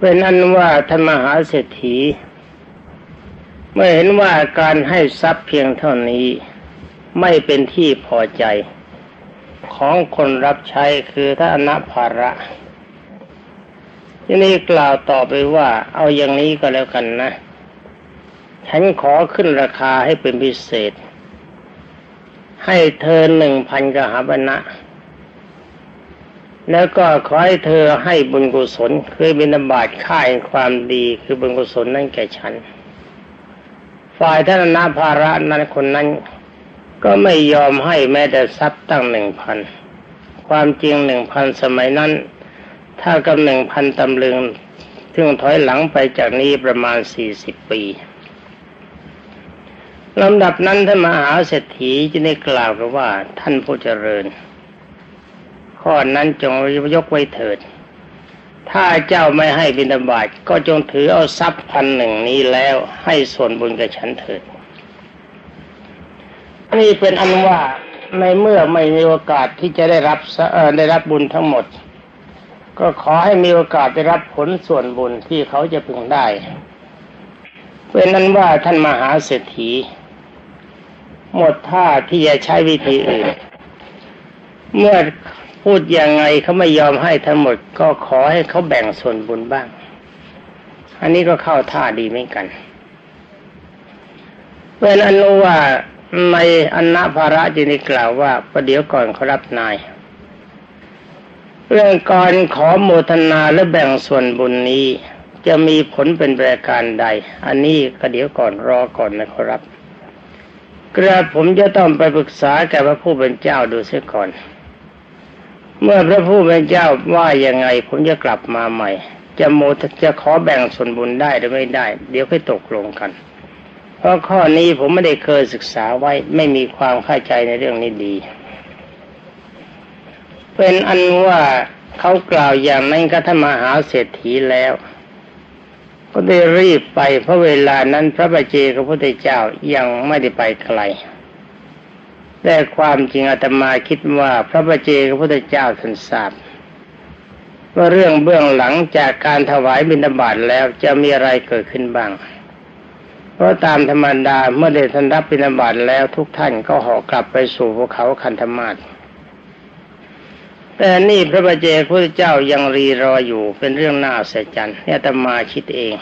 เป็นอันว่าท่านมหาเศรษฐีเมื่อเห็นว่าการให้ทรัพย์เพียงเท่านี้ไม่เป็นที่พอใจ ของคนรับใช้คือท่านอนาภาระที่นี้กล่าวต่อไปว่า เอาอย่างนี้ก็แล้วกันนะ ฉันขอขึ้นราคาให้เป็นพิเศษ ให้เธอหนึ่งพันกหาบนะ แล้วก็ขอให้เธอให้บุญกุศลคือบิณฑบาตค่ายความดีคือบุญกุศลนั่นแก่ฉัน ฝ่ายท่านนาภาระนั้นคนนั้น ก็ไม่ยอมให้แม้แต่ทรัพย์ตั้งหนึ่งพันความจริงหนึ่งพันสมัยนั้น ถ้ากับหนึ่งพันตำลึงซึ่งถอยหลังไปจากนี้ประมาณสี่สิบปีลำดับนั้นท่านมหาเศรษฐีจะได้กล่าวกับว่าท่านผู้เจริญ ข้อนั้นจงยกไว้เถิด ถ้าเจ้าไม่ให้บิณฑบาตก็จงถือเอาทรัพย์พันหนึ่งนี้แล้วให้ส่วนบุญกับฉันเถิด นี่เป็นอันว่าในเมื่อไม่มีโอกาสที่จะได้รับได้รับบุญทั้งหมด ก็ขอให้มีโอกาสได้รับผลส่วนบุญที่เขาจะพึงได้เป็นนั้นว่าท่านมหาเศรษฐี หมดท่าที่จะใช้วิธีอื่น เมื่อ พูดยังไงเขาไม่ยอมให้ทั้งหมด ก็ขอให้เขาแบ่งส่วนบุญบ้าง อันนี้ก็เข้าท่าดีเหมือนกันเป็นอนุว่าในอันาภาระจึงได้กล่าวว่าประเดี๋ยวก่อนเขารับนาย เรื่องการขอโมทนาและแบ่งส่วนบุญนี้ จะมีผลเป็นประการใด อันนี้ก็เดี๋ยวก่อนรอก่อนนะครับกระผมจะต้องไปปรึกษาแก่พระผู้เป็นเจ้าดูเสียก่อน เมื่อพระผู้เป็นเจ้าว่ายังไงผมจะกลับมาใหม่ จะโมจะขอแบ่งส่วนบุญได้หรือไม่ได้ เดี๋ยวค่อยตกลงกัน เพราะข้อนี้ผมไม่ได้เคยศึกษาไว้ไม่มีความเข้าใจในเรื่องนี้ดี เป็นอันว่าเขากล่าวอย่างนั้นก็ท่านมหาเศรษฐีแล้ว ก็ได้รีบไปเพราะเวลานั้นพระบาเจกพระพุทธเจ้ายังไม่ได้ไปไกล แต่ความจริงอาตมาคิดว่าพระบาเจกพระพุทธเจ้าท่านทราบว่าเรื่องเบื้องหลังจากการถวายบิณฑบาตแล้วจะมีอะไรเกิดขึ้นบ้าง เพราะตามธรรมดาเมื่อได้ทันรับบิณฑบาตแล้วทุกท่านก็ห่อกลับไปสู่ภูเขาคันธมาศแต่นี่พระบาเจกพระพุทธเจ้ายังรีรออยู่เป็นเรื่องน่าเสะใจเนี่ยตมาคิดเอง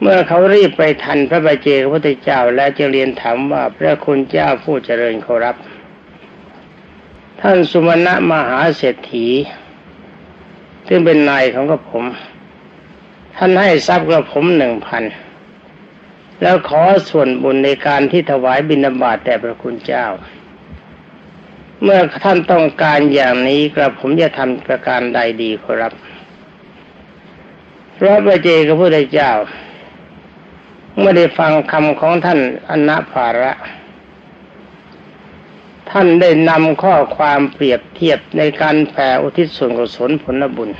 เมื่อเขารีบไปทันพระบาเจกพระพุทธเจ้าแล้วจะเรียนถามว่าพระคุณเจ้าผู้เจริญเคารพท่านสุมาณะมหาเศรษฐี ซึ่งเป็นนายของกระผม ท่านให้ทรัพย์กระผมหนึ่งพันแล้วขอส่วนบุญในการที่ถวายบิณฑบาตแต่พระคุณเจ้า เมื่อท่านต้องการอย่างนี้กระผมจะทำประการใดดีครับพระบาเจกับพระเจ้า เมื่อได้ฟังคำของท่านอนาภาระ ท่านได้นำข้อความเปรียบเทียบในการแผ่อุทิศส่วนกุศลผลบุญ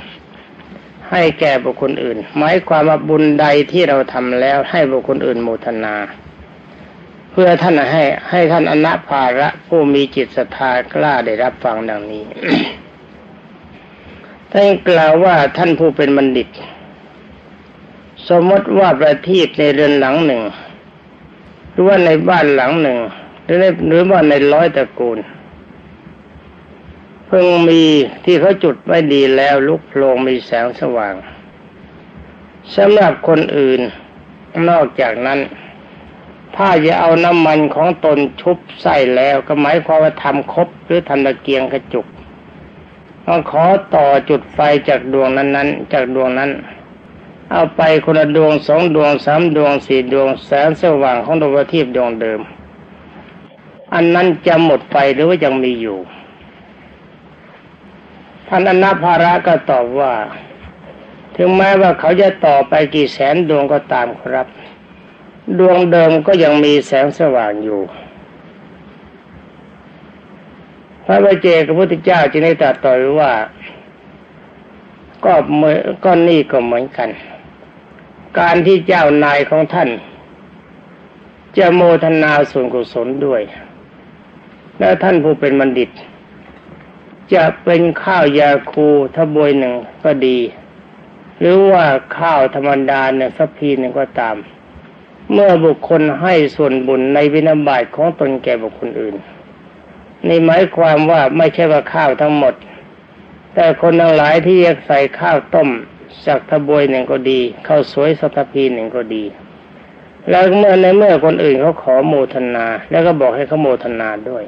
ให้แก่บุคคลอื่น หมายความว่าบุญใดที่เราทำแล้วให้บุคคลอื่นโมทนา เพื่อท่านให้ให้ท่านอนัภาระผู้มีจิตศรัทธากล้าได้รับฟังดังนี้ท่านกล่าวว่าท่านผู้เป็นบัณฑิต สมมติว่าประทีปในเรือนหลังหนึ่ง หรือว่าในบ้านหลังหนึ่ง หรือในหรือว่าในร้อยตระกูล เพิ่งมีที่เขาจุดไว้ดีแล้วลุกโพลงมีแสงสว่างสำหรับคนอื่นนอกจากนั้น ถ้าจะเอาน้ำมันของตนชุบใส่แล้วก็หมายความว่าทำครบหรือทำตะเกียงกระจุกต้องขอต่อจุดไฟจากดวงนั้นๆ จากดวงนั้น เอาไปคนละดวงสองดวงสามดวงสี่ดวงแสงสว่างของดวงประทีปดวงเดิม อันนั้นจะหมดไปหรือว่ายังมีอยู่ท่านอนาภาระก็ตอบว่า ถึงแม้ว่าเขาจะต่อไปกี่แสนดวงก็ตามครับ ดวงเดิมก็ยังมีแสงสว่างอยู่พระบเจกพระพุทธเจ้าจึงได้ตรัสต่อว่าก็เมื่อก็นี่ก็เหมือนกัน การที่เจ้านายของท่าน จะโมทนาส่วนกุศลด้วย แล้วท่านผู้เป็นบัณฑิต จะเป็นข้าวยาคูทบวยหนึ่งก็ดี หรือว่าข้าวธรรมดาเนี่ยสักพีหนึ่งก็ตาม เมื่อบุคคลให้ส่วนบุญในวินาบาตของตนแก่บุคคลอื่นนี่หมายความว่าไม่ใช่ว่าข้าวทั้งหมด แต่คนทั้งหลายที่อยากใส่ข้าวต้ม สักทบวยหนึ่งก็ดีข้าวสวยสักทพีหนึ่งก็ดี แล้วเมื่อในเมื่อคนอื่นเขาขอโมทนา แล้วก็บอกให้เขาโมทนาด้วย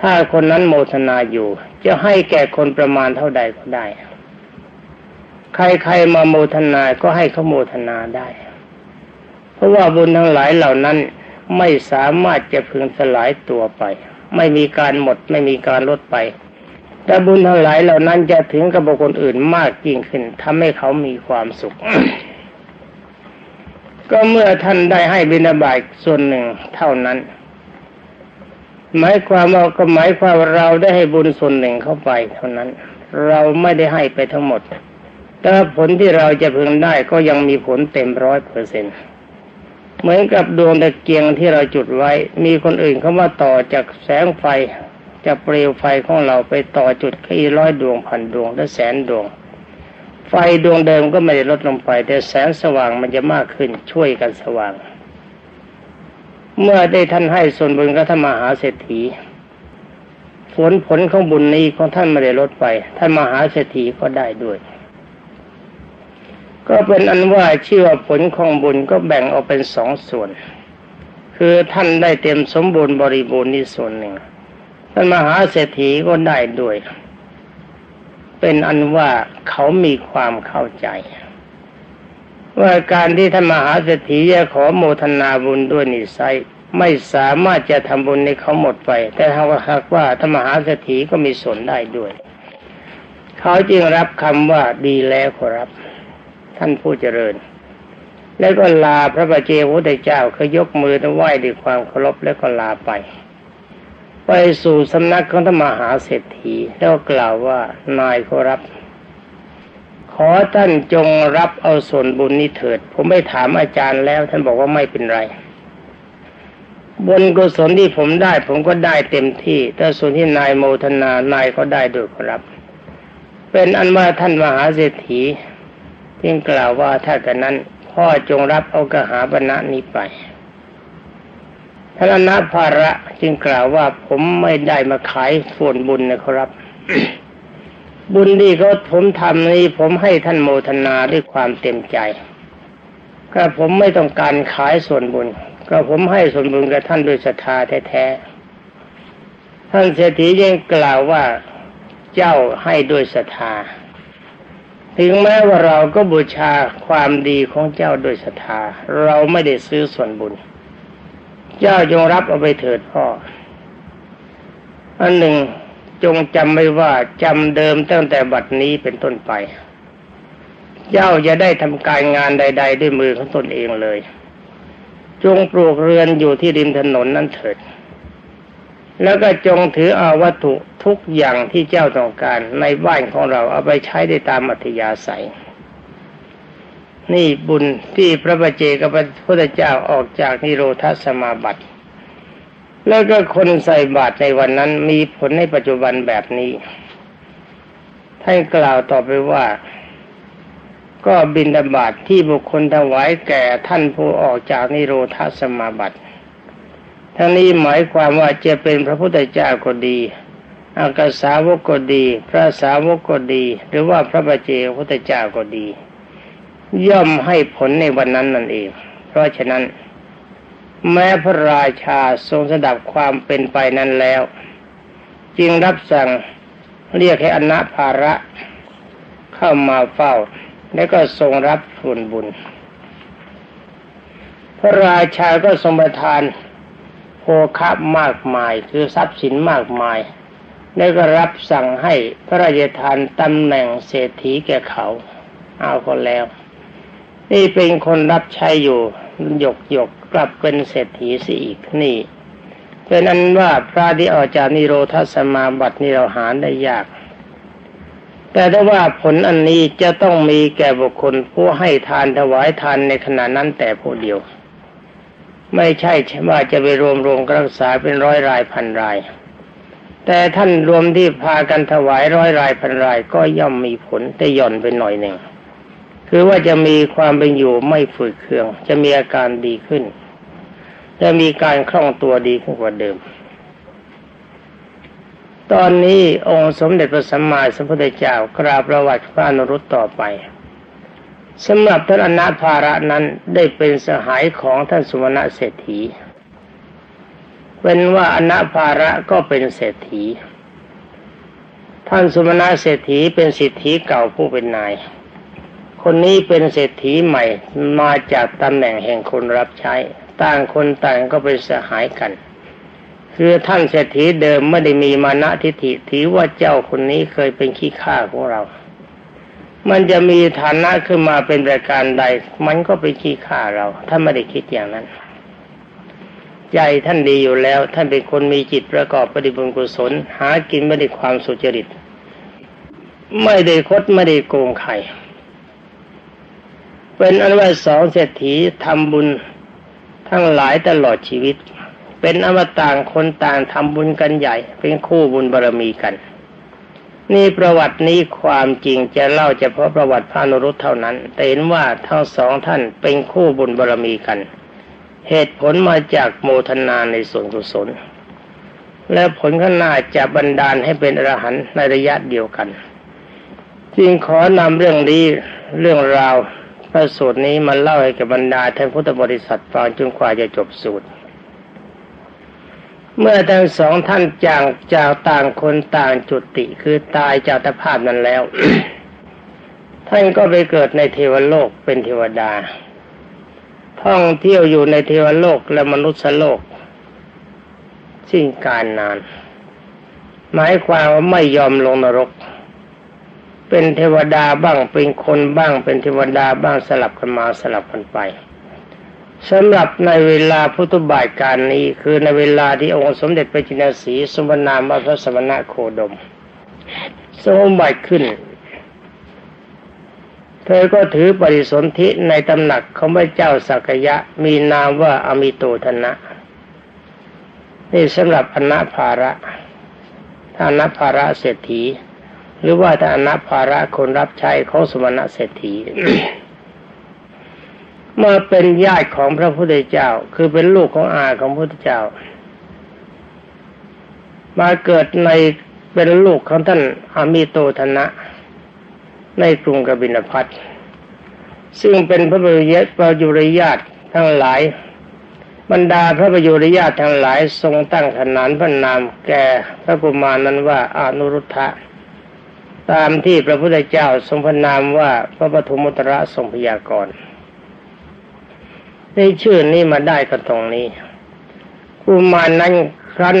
ถ้าคนนั้นโมทนาอยู่ จะให้แก่คนประมาณเท่าใดก็ได้ ใครๆมาโมทนาก็ให้เขาโมทนาได้ เพราะว่าบุญทั้งหลายเหล่านั้นไม่สามารถจะพึงสลายตัวไป ไม่มีการหมดไม่มีการลดไป แต่บุญทั้งหลายเหล่านั้นจะถึงกับบุคคลอื่นมากยิ่งขึ้นทำให้เขามีความสุข ก็เมื่อท่านได้ให้บิณฑบาตส่วนหนึ่งเท่านั้น หมายความว่าก็หมายความเราได้ให้บุญส่วนหนึ่งเข้าไปเท่านั้น เราไม่ได้ให้ไปทั้งหมด แต่ผลที่เราจะพึงได้ก็ยังมีผลเต็มร้อยเปอร์เซ็นเหมือนกับดวงตะเกียงที่เราจุดไว้ มีคนอื่นเข้ามาต่อจากแสงไฟ จะเปลวไฟของเราไปต่อจุดขี้ร้อยดวงพันดวงและแสนดวง ไฟดวงเดิมก็ไม่ได้ลดลงไป แต่แสงสว่างมันจะมากขึ้นช่วยกันสว่าง เมื่อได้ท่านให้ส่วนบุญกับท่านมหาเศรษฐีผลผลของบุญนี้ของท่านไม่ได้ลดไป ท่านมหาเศรษฐีก็ได้ด้วย ก็เป็นอันว่าชื่อว่าผลของบุญก็แบ่งออกเป็นสองส่วน คือท่านได้เต็มสมบูรณ์บริบูรณ์นี่ส่วนหนึ่ง ท่านมหาเศรษฐีก็ได้ด้วย เป็นอันว่าเขามีความเข้าใจ ว่าการที่ท่านมหาเศรษฐีจะขอโมทนาบุญด้วยนิสัยไม่สามารถจะทำบุญในเขาหมดไป แต่ถ้าว่าหากว่าท่านมหาเศรษฐีก็มีส่วนได้ด้วย เขาจึงรับคำว่าดีแล้วขอรับ ท่านผู้เจริญ แล้วก็ลาพระบาเจ้าพระเจ้าเขายกมือไหว้ด้วยความเคารพแล้วก็ลาไป ไปสู่สำนักของธรรมหาเศรษฐีแล้วกล่าวว่านายขอรับ ขอท่านจงรับเอาส่วนบุญนี้เถิด ผมไม่ถามอาจารย์แล้ว ท่านบอกว่าไม่เป็นไรบุญกุศลที่ผมได้ ผมก็ได้เต็มที่แต่ส่วนที่นายโมทนานายก็ได้ด้วยครับ เป็นอันว่าท่านมหาเศรษฐีจึงกล่าวว่าถ้ากันนั้น พ่อจงรับเอากระหาบรรณะนี้ไป ท่านนาภาระจึงกล่าวว่าผมไม่ได้มาขายส่วนบุญนะครับ บุญที่เขาผมทำนี้ผมให้ท่านโมทนาด้วยความเต็มใจ ก็ผมไม่ต้องการขายส่วนบุญ ก็ผมให้ส่วนบุญกับท่านด้วยศรัทธาแท้ๆท่านเศรษฐียังกล่าวว่าเจ้าให้ด้วยศรัทธาถึงแม้ว่าเราก็บูชาความดีของเจ้าด้วยศรัทธาเราไม่ได้ซื้อส่วนบุญ เจ้าจงรับเอาไปเถิดพ่อ อันหนึ่งจงจำไว้ว่าจำเดิมตั้งแต่บัดนี้เป็นต้นไป เจ้าจะได้ทำการงานใด ๆ ด้วยมือของตนเองเลย จงปลูกเรือนอยู่ที่ริมถนนนั้นเถิด แล้วก็จงถือเอาวัตถุทุกอย่างที่เจ้าต้องการในบ้านของเราเอาไปใช้ได้ตามอัธยาศัย นี่บุญที่พระบาเจกับพระพุทธเจ้าออกจากนิโรธสมาบัติ แล้วก็คนใส่บาตรในวันนั้นมีผลในปัจจุบันแบบนี้ท่านกล่าวต่อไปว่า ก็บินดาบาตทที่บุคคลถวายแก่ท่านผู้ออกจากนิโรธสมาบัติทั้งนี้หมายความว่าจะเป็นพระพุทธเจ้าก็ดีอากาสาวกก็ดี พระสาวกก็ดี หรือว่าพระบาเจพระพุทธเจ้าก็ดี ย่อมให้ผลในวันนั้นนั่นเอง เพราะฉะนั้น แม้พระราชาทรงสดับความเป็นไปนั้นแล้ว จึงรับสั่งเรียกให้อนาภาระเข้ามาเฝ้า แล้วก็ทรงรับส่วนบุญ พระราชาก็ทรงประทานโภคะมากมาย คือทรัพย์สินมากมาย แล้ก็รับสั่งให้พระราชทานตำแหน่งเศรษฐีแก่เขา เอาคนแล้ว นี่เป็นคนรับใช้อยู่หยกหยกกลับเป็นเศรษฐีสิอีกนี่เป็นนั้นว่าพระที่ออกจากนิโรธสมาบัตินี่เราหาได้ยาก แต่ถ้าว่าผลอันนี้จะต้องมีแก่บุคคลผู้ให้ทานถวายทานในขณะนั้นแต่ผู้เดียว ไม่ใช่ว่าจะไปรวมรวมรักษาเป็นร้อยรายพันราย แต่ท่านรวมที่พากันถวายร้อยรายพันรายก็ย่อมมีผลแต่ย่อนไปหน่อยหนึ่ง คือว่าจะมีความเป็นอยู่ไม่ฝืดเคือง จะมีอาการดีขึ้น จะมีการคล่องตัวดีขึ้นกว่าเดิม ตอนนี้องค์สมเด็จพระสัมมาสัมพุทธเจ้ากราบประวัติพระนรุตต่อไปสำหรับท่านอนาภาระนั้นได้เป็นสหายของท่านสุวรรณเศรษฐีเป็นว่าอนาภาระก็เป็นเศรษฐี ท่านสุวรรณเศรษฐีเป็นสิทธิเก่าผู้เป็นนาย คนนี้เป็นเศรษฐีใหม่มาจากตำแหน่งแห่งคนรับใช้ ต่างคนต่างก็เป็นสหายกัน คือท่านเศรษฐีเดิมไม่ได้มีมานะทิฏฐิถือว่าเจ้าคนนี้เคยเป็นขี้ข้าของเรา มันจะมีฐานะขึ้นมาเป็นประการใด มันก็ไปขี้ข่าเราท่านไม่ได้คิดอย่างนั้น ใจท่านดีอยู่แล้ว ท่านเป็นคนมีจิตประกอบปฏิบุญกุศล หากินไม่ได้ความสุจริต ไม่ได้คดไม่ได้โกงใคร เป็นอันว่าสองเศรษฐีทำบุญทั้งหลายตลอดชีวิต เป็นอมตะคนต่างทำบุญกันใหญ่ เป็นคู่บุญบารรมีกัน นี่ประวัตินี้ความจริงจะเล่าเฉพาะประวัติพระนรุตเท่านั้น แต่เห็นว่าทั้งสองท่านเป็นคู่บุญบารรมีกัน เหตุผลมาจากโมทนาในส่วนกุศลและผลข้างหน้าจะบันดาลให้เป็นอรหันต์ในระยะเดียวกัน จึงขอนำเรื่องนี้เรื่องราว พระสูตรนี้มาเล่าให้กับบรรดาท่านพุทธบริษัทฟังจนกว่าจะจบสูตร เมื่อทั้งสองท่านจางจากต่างคนต่างจุติคือตายจากตภาพนั้นแล้ว ท่านก็ไปเกิดในเทวโลกเป็นเทวดา ท่องเที่ยวอยู่ในเทวโลกและมนุษย์โลกสิ้นการนาน หมายความว่าไม่ยอมลงนรก เป็นเทวดาบ้างเป็นคนบ้างเป็นเทวดาบ้างสลับกันมาสลับกันไปสำหรับในเวลาพุทธบาทการนี้คือในเวลาที่องค์สมเด็จพระจินสีสมนามพระสมณะโคดมสมบัติขึ้น เธอก็ถือปริสนธิในตำหนักของพระเจ้าสักยะมีนามว่าอมิโตธนะ นี่สำหรับอนาภาระอนาภาระเศรษฐี หรือว่าถ้าอนาภาระคนรับใช้ของสมณะเศรษฐีมาเป็นญาติของพระพุทธเจ้า คือเป็นลูกของอาของพระพุทธเจ้า มาเกิดในเป็นลูกของท่านอามิโตธนะ ในกรุงกบินพัทซึ่งเป็นพระบุญประยุรญาติทั้งหลาย บรรดาพระประยุรญาติทั้งหลายทรงตั้งขนานพระนามแก่พระกุมารนั้นว่าอนุรุทธะ ตามที่พระพุทธเจ้าทรงพระนามว่าพระปฐมุตระทรงพยากรณ์ได้ชื่อนี้มาได้ก็ตรงนี้กุมารนั้นครั้น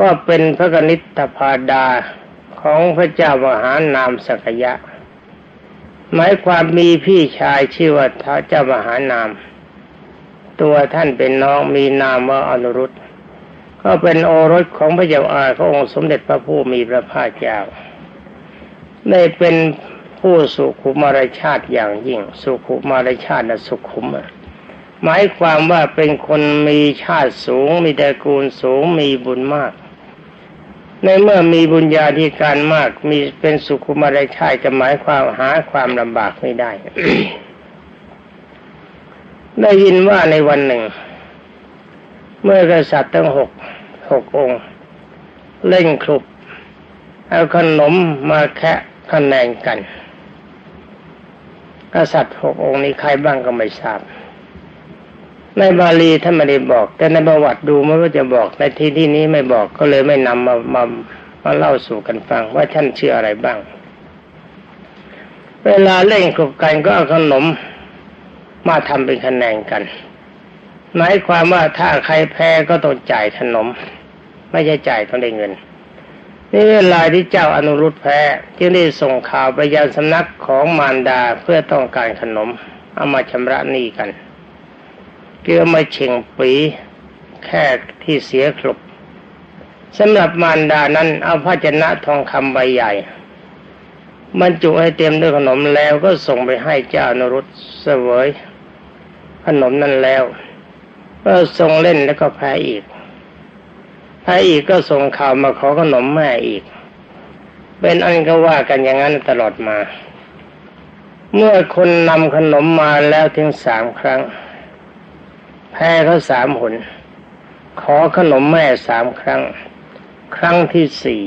ก็เป็นพระกนิษฐพาดาของพระเจ้ามหานามสักยะ หมายความมีพี่ชายชื่อว่าท้าเจ้ามหานาม ตัวท่านเป็นน้องมีนามว่าอนุรุตก็เป็นโอรสของพระเจ้าอาพระองค์สมเด็จพระผู้มีพระภาคเจ้า ได้เป็นผู้สุขุมารชาติอย่างยิ่ง สุขุมารชาตินะสุขุมหมายความว่าเป็นคนมีชาติสูง มีตระกูลสูงมีบุญมาก ในเมื่อมีบุญญาธิการมากมีเป็นสุขุมารชาติจะหมายความหาความลำบากไม่ได้ ได้ยินว่าในวันหนึ่ง เมื่อกษัตริย์ทั้งหกหกองค์ เล่นคลุบเอาขนมมาแคะ คะแนนกัน กษัตริย์หกองค์นี้ใครบ้างก็ไม่ทราบ ในบาลีท่านไม่ได้บอก แต่ในประวัติดูมันก็จะบอกในที่ที่นี้ไม่บอกก็เลยไม่นำมามามาเล่าสู่กันฟังว่าท่านชื่ออะไรบ้าง เวลาเล่นขบกันก็เอาขนมมาทำเป็นคะแนนกันหมายความว่าถ้าใครแพ้ก็ต้องจ่ายขนม ไม่ใช่จ่ายต้องได้เงิน นี่เวลายที่เจ้าอนุรุตแพ้จึงได้ส่งข่าวไปยังสำนักของมารดาเพื่อต้องการขนม เอามาชำระหนี้กันเกลือมาเช่งปีแค่ที่เสียครบสำหรับมารดานั้นเอาภาชนะทองคำใบใหญ่บรรจุให้เต็มด้วยขนมแล้วก็ส่งไปให้เจ้านรุษเสวยขนมนั้นแล้วก็ส่งเล่นแล้วก็แพ้อีก แพ้อีกก็ส่งข่าวมาขอขนมแม่อีก เป็นอันก็ว่ากันอย่างนั้นตลอดมา เมื่อคนนำขนมมาแล้วถึงสามครั้ง แพ้เขาสามหน ขอขนมแม่สามครั้ง ครั้งที่สี่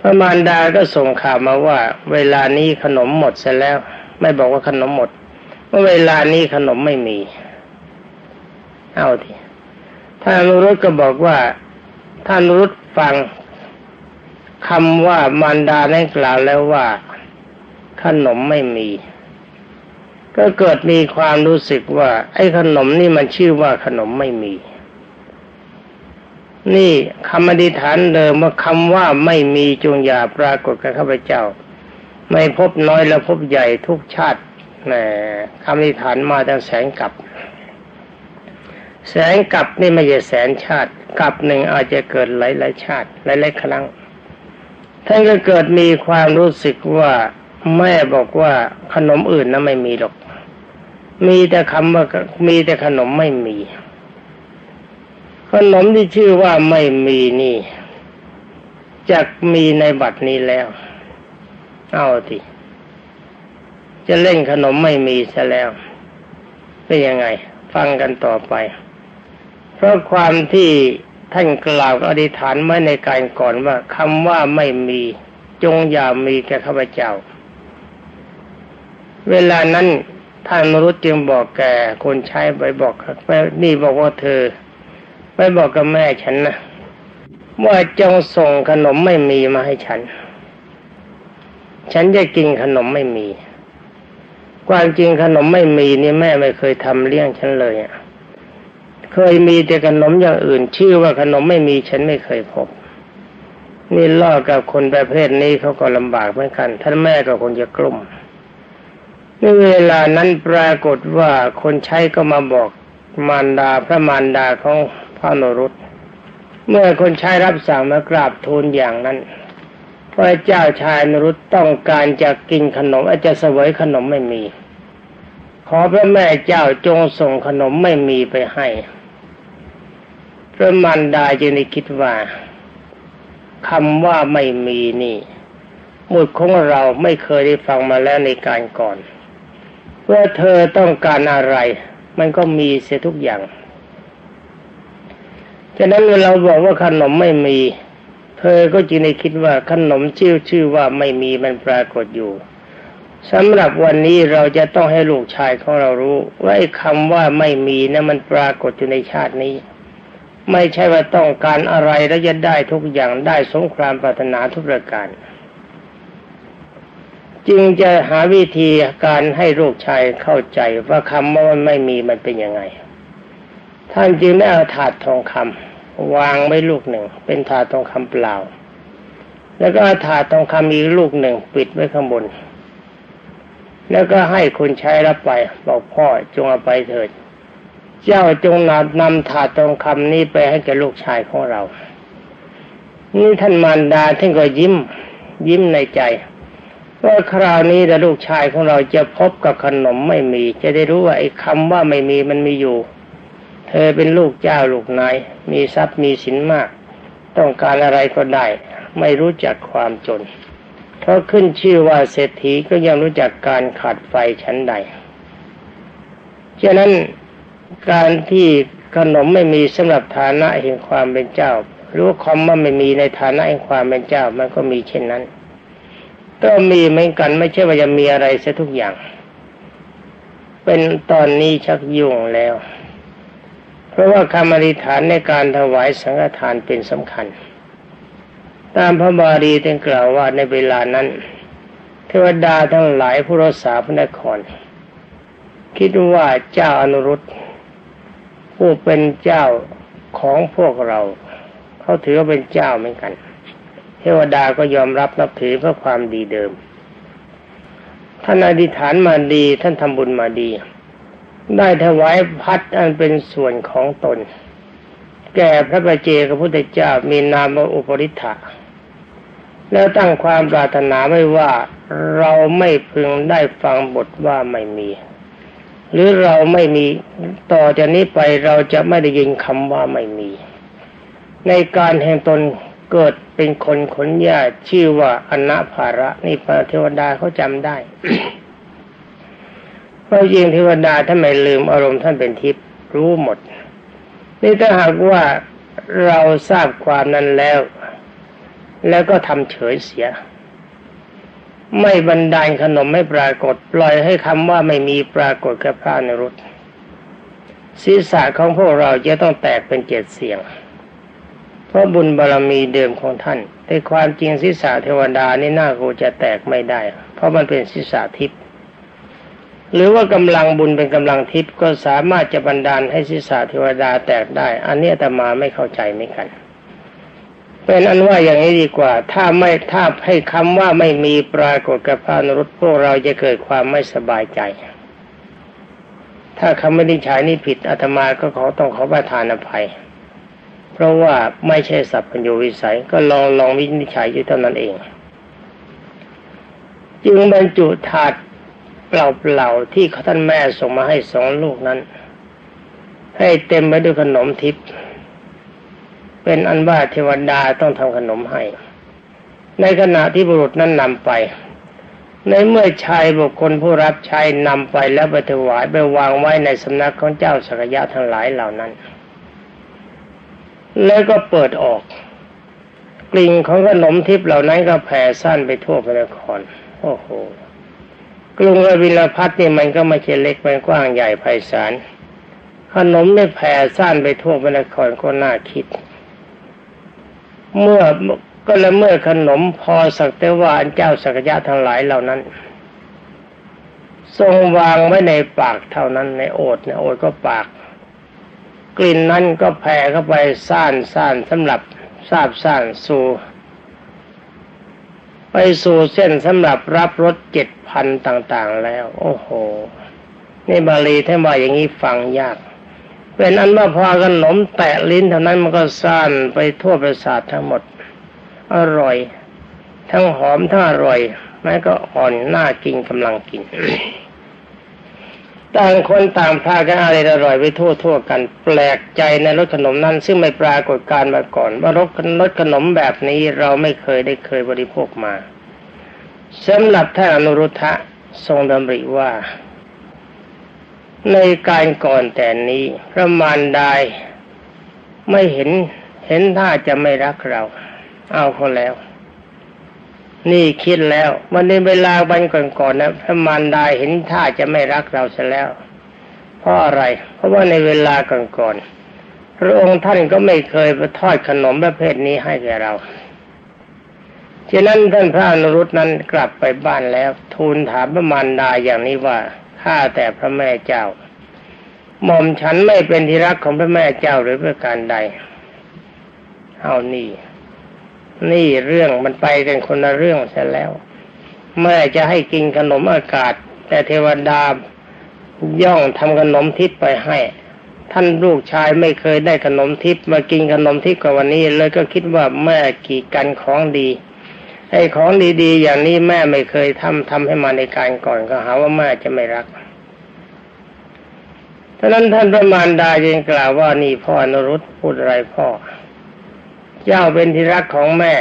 พระมารดาก็ส่งข่าวมาว่า เวลานี้ขนมหมดเสร็จแล้ว ไม่บอกว่าขนมหมดเมื่อเวลานี้ขนมไม่มี เอาที ท่านรุตก็บอกว่าท่านรุตฟังคำว่ามารดาได้กล่าวแล้วว่าขนมไม่มี ก็เกิดมีความรู้สึกว่า ไอ้ขนมนี่มันชื่อว่าขนมไม่มี นี่คำอธิษฐานเดิมว่าคำว่าไม่มีจงอย่าปรากฏกับข้าพเจ้า ไม่พบน้อยแล้วพบใหญ่ทุกชาติแหมคำอธิษฐานมาตั้งแสนกับ แสนกับนี่ไม่ใช่แสนชาติกับหนึ่งอาจจะเกิดหลายๆชาติหลายๆครั้งท่านก็เกิดมีความรู้สึกว่าแม่บอกว่าขนมอื่นนะไม่มีหรอก มีแต่คำว่ามีแต่ขนมไม่มี ขนมที่ชื่อว่าไม่มีนี่จะมีในบัดนี้แล้ว เอาทีจะเล่นขนมไม่มีซะแล้ว เป็นยังไง ฟังกันต่อไป เพราะความที่ท่านกล่าวอธิษฐานไว้ในการก่อนว่าคำว่าไม่มีจงอย่ามีแก่ข้าพเจ้า เวลานั้นท่านมรุษจึงบอกแก่คนใช้ไปบอกไปนี่บอกว่าเธอไปบอกกับแม่ฉันนะว่าจงส่งขนมไม่มีมาให้ฉัน ฉันจะกินขนมไม่มี ความจริงขนมไม่มีนี่แม่ไม่เคยทำเลี้ยงฉันเลยอะ เคยมีแต่ขนมอย่างอื่น ชื่อว่าขนมไม่มีฉันไม่เคยพบ นี่ล่อกับคนประเภทนี้เขาก็ลำบากเหมือนกัน ท่านแม่ก็คงจะกลุ้มในเวลานั้นปรากฏว่าคนใช้ก็มาบอกมารดาพระมารดาของพระนรุตเมื่อคนใช้รับสั่งมากราบทูลอย่างนั้นพระเจ้าชายนรุตต้องการจะกินขนมอาจจะเสวยขนมไม่มี ขอพระแม่เจ้าจงส่งขนมไม่มีไปให้ พระมารดาจึงได้คิดว่าคำว่าไม่มีนี่มุดของเราไม่เคยได้ฟังมาแล้วในการก่อนเมื่อเธอต้องการอะไร มันก็มีเสียทุกอย่างฉะนั้นเมื่อเราบอกว่าขนมไม่มี เธอก็จึงได้คิดว่าขนมชื่อชื่อว่าไม่มีมันปรากฏอยู่สำหรับวันนี้เราจะต้องให้ลูกชายของเรารู้ ว่าไอ้คำว่าไม่มีนะมันปรากฏอยู่ในชาตินี้ ไม่ใช่ว่าต้องการอะไรแล้วจะได้ทุกอย่างได้สงครามปรารถนาทุกประการ จึงจะหาวิธีการให้ลูกชายเข้าใจว่าคำว่ามันไม่มีมันเป็นยังไง ท่านจึงได้เอาถาดทองคำวางไว้ลูกหนึ่ง เป็นถาดทองคำเปล่า แล้วก็ถาดทองคำอีกลูกหนึ่ง ปิดไว้ข้างบน แล้วก็ให้คนใช้รับไป บอกพ่อจงเอาไปเถิด เจ้าจงนำนำถาดทองคำนี้ไปให้แก่ลูกชายของเรา นี่ท่านมารดาท่านก็ยิ้ม ยิ้มในใจว่าคราวนี้แต่ลูกชายของเราจะพบกับขนมไม่มี จะได้รู้ว่าไอ้คำว่าไม่มีมันมีอยู่ เธอเป็นลูกเจ้าลูกนาย มีทรัพย์มีสินมาก ต้องการอะไรก็ได้ ไม่รู้จักความจน เพราะขึ้นชื่อว่าเศรษฐีก็ยังรู้จักการขาดไฟชั้นใดฉะนั้น การที่ขนมไม่มีสำหรับฐานะแห่งความเป็นเจ้าหรือคำว่าไม่มีในฐานะแห่งความเป็นเจ้ามันก็มีเช่นนั้น ก็มีเหมือนกันไม่ใช่ว่าจะมีอะไรเสียทุกอย่าง เป็นตอนนี้ชักยุ่งแล้ว เพราะว่าคำอธิษฐานในการถวายสังฆทานเป็นสำคัญ ตามพระบาลีได้กล่าวว่าในเวลานั้น เทวดาทั้งหลายผู้รักษาพระนคร คิดว่าเจ้าอนุรุต ผู้เป็นเจ้าของพวกเรา เขาถือว่าเป็นเจ้าเหมือนกัน เทวดาก็ยอมรับนับถือเพื่อความดีเดิม ท่านอธิษฐานมาดีท่านทำบุญมาดี ได้ถวายพัดอันเป็นส่วนของตน แก่พระบาเจกับพุทธเจ้ามีนามว่าอุปริธะแล้วตั้งความปรารถนาไว้ว่าเราไม่พึงได้ฟังบทว่าไม่มี หรือเราไม่มีต่อจากนี้ไปเราจะไม่ได้ยินคำว่าไม่มี ในการแห่งตนเกิดเป็นคนขนหญ้าชื่อว่าอนาภาระนี่พระเทวดาเขาจำได้เพราะจริงเทวดาถ้านไม่ลืมอารมณ์ท่านเป็นทิพย์รู้หมด นี่ถ้าหากว่าเราทราบความนั้นแล้ว แล้วก็ทำเฉยเสีย ไม่บันดาลขนมไม่ปรากฏ ปล่อยให้คำว่าไม่มีปรากฏกับพระนรุตศีรษะของพวกเราจะต้องแตกเป็นเจ็ดเสียง เพราะบุญบารรมีเดิมของท่าน แต่ความจริงศีรษะเทวดานี่น่ากูจะแตกไม่ได้ เพราะมันเป็นศีรษะทิพย์หรือว่ากำลังบุญเป็นกำลังทิพย์ก็สามารถจะบันดาลให้ศีรษะเทวดาแตกได้ อันนี้แต่มาไม่เข้าใจไม่กัน เป็นอันว่าอย่างนี้ดีกว่า ถ้าไม่ถ้าให้คำว่าไม่มีปรากฏกับพระนรุตพวกเราจะเกิดความไม่สบายใจ ถ้าคำไม่ได้ใช้นี่ผิดอาตมาก็ขอต้องขอประทานอภัย เพราะว่าไม่ใช่สัพพัญญูวิสัยก็ลองลองวินิจฉัยอยู่เท่านั้นเอง จึงบรรจุถาดเปล่าๆที่ท่านแม่ส่งมาให้สองลูกนั้น ให้เต็มไปด้วยขนมทิพย์ เป็นอันว่าเทวดาต้องทำขนมให้ ในขณะที่บุรุษนั้นนำไป ในเมื่อชายบุคคลผู้รับใช้นำไปแล้วไปถวายไปวางไว้ในสำนักของเจ้าสักยะทั้งหลายเหล่านั้น แล้วก็เปิดออก กลิ่นของขนมทิพย์เหล่านั้นก็แผ่สั้นไปทั่วพระนคร โอ้โหกรุงอวิลพัทนี่มันก็ไม่ใช่เล็กมันกว้างใหญ่ไพศาลขนมได้แผ่ซ่านไปทั่วพระนครก็น่าคิด เมื่อก็ละเมื่อขนมพอสักแต่ว่าเจ้าสักยะทั้งหลายเหล่านั้น ทรงวางไว้ในปากเท่านั้นในโอดในโอดก็ปาก กลิ่นนั้นก็แผ่เข้าไปซ่านซ่านสำหรับทราบซ่านสู่ไปสู่เส้นสำหรับรับรสเจ็ดพันต่าง ๆ แล้ว โอ้โห นี่บาลีท่านว่าอย่างนี้ฟังยาก เป็นอันว่าพอขนมแตะลิ้นเท่านั้นมันก็ซ่านไปทั่วประสาททั้งหมด อร่อย ทั้งหอมทั้งอร่อยแม้ก็อ่อนน่ากินกำลังกินต่างคนต่างพากันอะไรอร่อยไปทั่วทั่วกัน แปลกใจในรสขนมนั้น ซึ่งไม่ปรากฏการมาก่อน ว่ารสรสขนมแบบนี้เราไม่เคยได้เคยบริโภคมาสำหรับท่านอนุรุทธะทรงดำริว่า ในการก่อนแต่นี้พระมารดาไม่เห็นเห็นท่าจะไม่รักเรา เอาเขาแล้ว นี่คิดแล้ว มันในเวลาวันก่อนๆนะพระมารดาเห็นท่าจะไม่รักเราเสียแล้ว เพราะอะไร เพราะว่าในเวลาก่อนๆพระองค์ท่านก็ไม่เคยไปทอดขนมประเภทนี้ให้แก่เราฉะนั้นท่านพระอนุรุตนั้นกลับไปบ้านแล้ว ทูลถามพระมารดาอย่างนี้ว่า ข้าแต่พระแม่เจ้า หม่อมฉันไม่เป็นที่รักของพระแม่เจ้าหรือประการใด เอานี่ นี่เรื่องมันไปกันคนละเรื่องเสียแล้ว แม่จะให้กินขนมอากาศ แต่เทวดาย่องทำขนมทิพย์ไปให้ ท่านลูกชายไม่เคยได้ขนมทิพย์มากินขนมทิพย์กับวันนี้เลยก็คิดว่าแม่กีดกันของดี ไอ้ของดีๆ อย่างนี้แม่ไม่เคยทำทำให้มาในการก่อนก็หาว่าแม่จะไม่รักท่านั้นท่านพระมารดาจึงกล่าวว่านี่พ่อนรุตพูดอะไรพ่อ เจ้าเป็นที่รักของแม่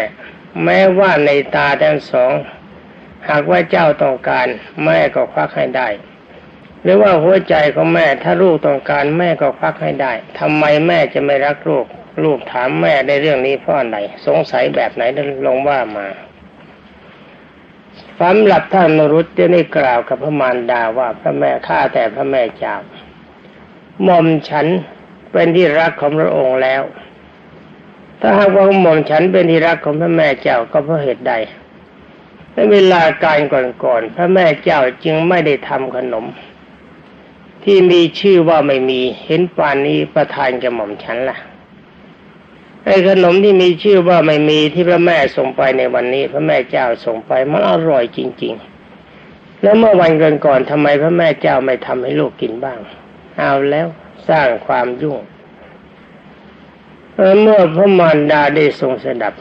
แม้ว่าในตาทั้งสอง หากว่าเจ้าต้องการแม่ก็ควักให้ได้ หรือว่าหัวใจของแม่ถ้าลูกต้องการแม่ก็ควักให้ได้ทำไมแม่จะไม่รักลูก ลูกถามแม่ในเรื่องนี้เพราะอะไรสงสัยแบบไหนลงว่ามา สำหรับท่านนรุตจะได้กล่าวกับพระมารดาว่าพระแม่ข้าแต่พระแม่เจ้าหม่อมฉันเป็นที่รักของพระองค์แล้ว ถ้าหากว่าหม่อมฉันเป็นที่รักของพระแม่เจ้าก็เพราะเหตุใดในเวลาการก่อนๆพระแม่เจ้าจึงไม่ได้ทำขนม ที่มีชื่อว่าไม่มีเห็นป่านนี้ประทานแก่หม่อมฉันละ่ะ ไอ้ขนมที่มีชื่อว่าไม่มีที่พระแม่ส่งไปในวันนี้ พระแม่เจ้าส่งไปมันอร่อยจริง ๆ แล้วเมื่อวันก่อนๆทำไมพระแม่เจ้าไม่ทำให้ลูกกินบ้าง เอาแล้วสร้างความยุ่งเมื่อพระมารดาได้ทรงสดับ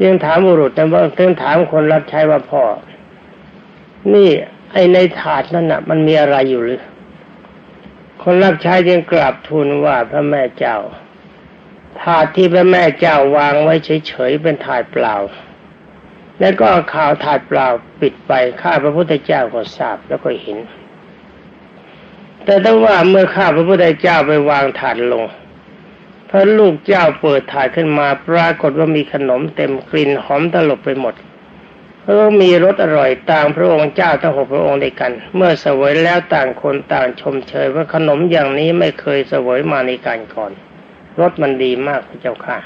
จึงถามบุรุษแต่ว่าจึงถามคนรับใช้ว่าพ่อ นี่ไอในถาดนั่นน่ะ มันมีอะไรอยู่หรือ คนรับใช้จึงกราบทูลว่าพระแม่เจ้า ถาดที่พระแม่เจ้าวางไว้เฉยๆเป็นถาดเปล่า แล้วก็ข่าวถาดเปล่าปิดไปข้าพระพุทธเจ้าก็ทราบแล้วก็เห็น แต่ถ้าว่าเมื่อข้าพระพุทธเจ้าไปวางถาดลงพระลูกเจ้าเปิดถาดขึ้นมาปรากฏว่ามีขนมเต็มกลิ่นหอมตลบไปหมดแล้วมีรสอร่อยต่างพระองค์เจ้าทั้งหกพระองค์ด้วยกัน เมื่อเสวยแล้วต่างคนต่างชมเชยว่าขนมอย่างนี้ไม่เคยเสวยมาในการก่อน รสมันดีมากพระเจ้าค่ะ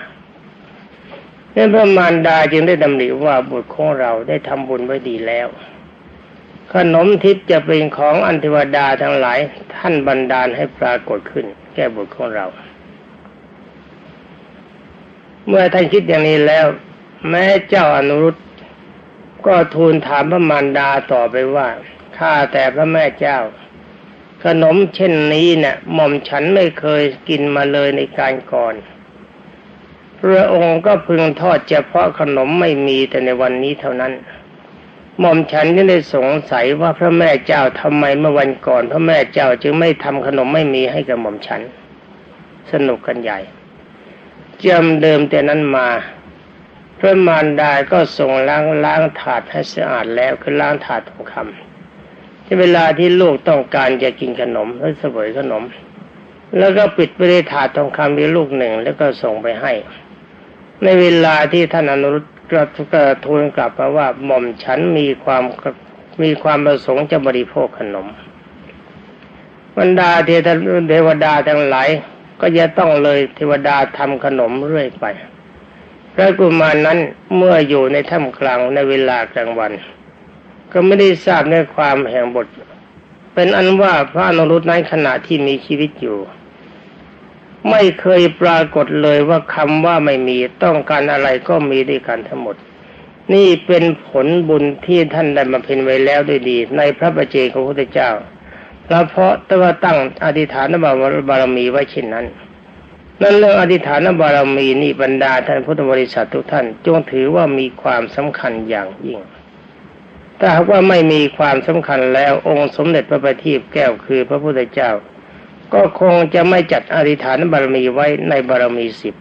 นี่พระมารดาจึงได้ดำริว่าบุตรของเราได้ทำบุญไว้ดีแล้ว ขนมทิพย์จะเป็นของอันเทวดาทั้งหลาย ท่านบันดาลให้ปรากฏขึ้น แก่บุตรของเรา เมื่อท่านคิดอย่างนี้แล้ว แม้เจ้าอนุรุตก็ทูลถามพระมารดาต่อไปว่าข้าแต่พระแม่เจ้า ขนมเช่นนี้เนะ่ยหม่อมฉันไม่เคยกินมาเลยในการก่อนพระองค์ก็พึงทอดเฉพาะขนมไม่มีแต่ในวันนี้เท่านั้น หม่อมฉันก็ได้สงสัยว่าพระแม่เจ้าทำไมเมื่อวันก่อน พระแม่เจ้าจึงไม่ทำขนมไม่มีให้กับหม่อมฉัน สนุกกันใหญ่จำเดิมแต่นั้นมาพระมารดาก็ส่งล้างล้างถาดให้สะอาดแล้วคือล้างถาดทองคำ เวลาที่ลูกต้องการจะกินขนมหรือเสวยขนม แล้วก็ปิดไปในถาดทองคำอีกลูกหนึ่งแล้วก็ส่งไปให้ ในเวลาที่ท่านอนุรุตกระทูลกลับมาว่าหม่อมฉันมีความมีความประสงค์จะบริโภคขนมบรรดาเทวดาทั้งหลายก็จะต้องเลยเทวดาทำขนมเรื่อยไปพระกุมารนั้นเมื่ออยู่ในถ้ำกลางในเวลากลางวัน ก็ไม่ได้ทราบในความแห่งบท เป็นอันว่าพระนรุตนั้นขณะที่มีชีวิตอยู่ ไม่เคยปรากฏเลยว่าคำว่าไม่มีต้องการอะไรก็มีด้วยกันทั้งหมด นี่เป็นผลบุญที่ท่านได้มาเพ็ญไว้แล้วด้วยดี ในพระประเจของพระพุทธเจ้าแล้วเพราะตัวตั้งอธิษฐานบารมีไว้เช่นนั้น นั่นเรื่องอธิษฐานบารมีนี่บรรดาท่านพุทธบริษัททุกท่าน จงถือว่ามีความสำคัญอย่างยิ่ง ถ้าหากว่าไม่มีความสำคัญแล้วองค์สมเด็จพระบัณฑิตแก้วคือพระพุทธเจ้า ก็คงจะไม่จัดอธิษฐานบารมีไว้ในบารมีสิบ